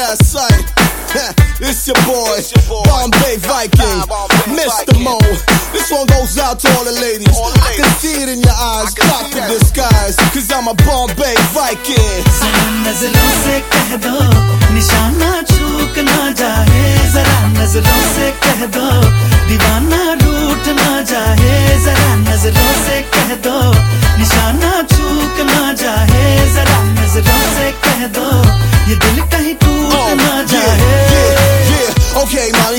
That's right. it's your boy, it's your boy. Bombay Viking, Bombay Mr. Viking. Mo. This one goes out to all the ladies. All the I can see it in your eyes, drop the disguise, cause I'm a Bombay Viking. नजरों से कह दो निशाना चूक ना जाए जरा नजरों से कह दो दीवाना रूठ ना जाए जरा नजरों से कह दो निशाना चूक ना जाए जरा नजरों से कह दो ये दिल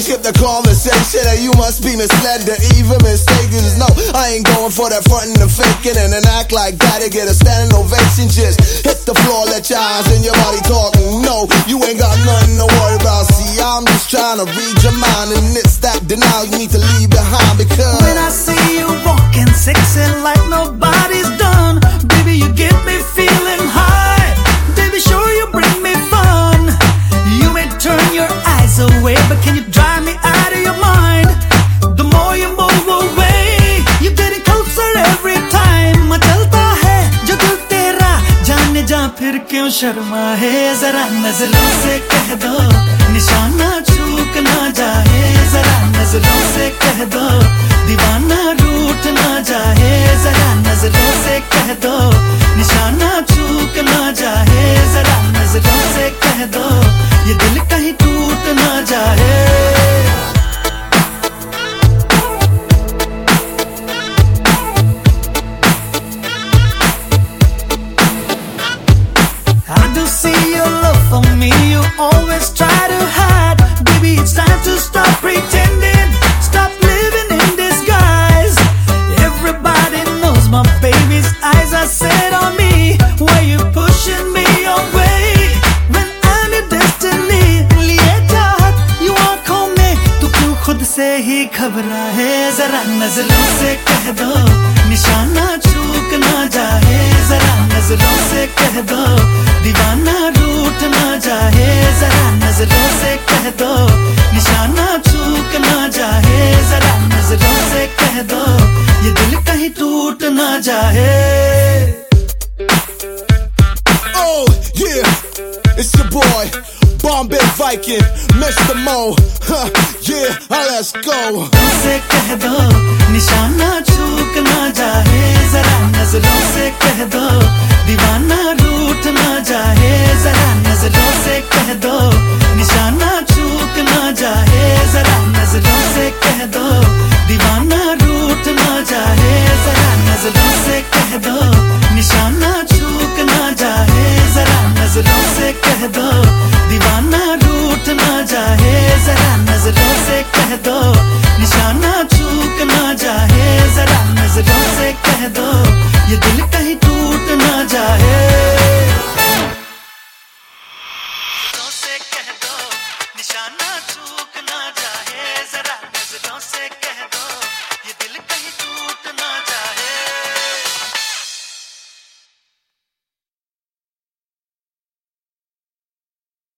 skip the conversation that you must be misled or even mistaken. No, I ain't going for that frontin' and faking and an act like that to get a standing ovation. Just hit the floor, let your eyes and your body talking. No, you ain't got nothing to worry about. See, I'm just trying to read your mind, and it's that denial you need to leave behind because when I see you walking sexy like nobody's done, baby, you get me feeling high. Baby, sure you bring me fun. You may turn your eyes away, but can you क्यों शर्मा है? जरा नज़रों से कह दो। I do see your love for me, you always try to hide. Baby, it's time to stop pretending, stop living in disguise. Everybody knows my baby's eyes are set on me. Why you pushing me away when I'm your destiny? लिए चाहत you आंखों में तू क्यों खुद से ही घबरा है जरा नजरों से कह दो निशाना चूक दो निशाना चूक ना जाए जरा नज़रों से कह दो ये दिल कहीं टूट ना जाए Oh, yeah, it's your boy, Bombay Viking, Mr. Mo. Huh, yeah, let's go. से कह दो निशाना दो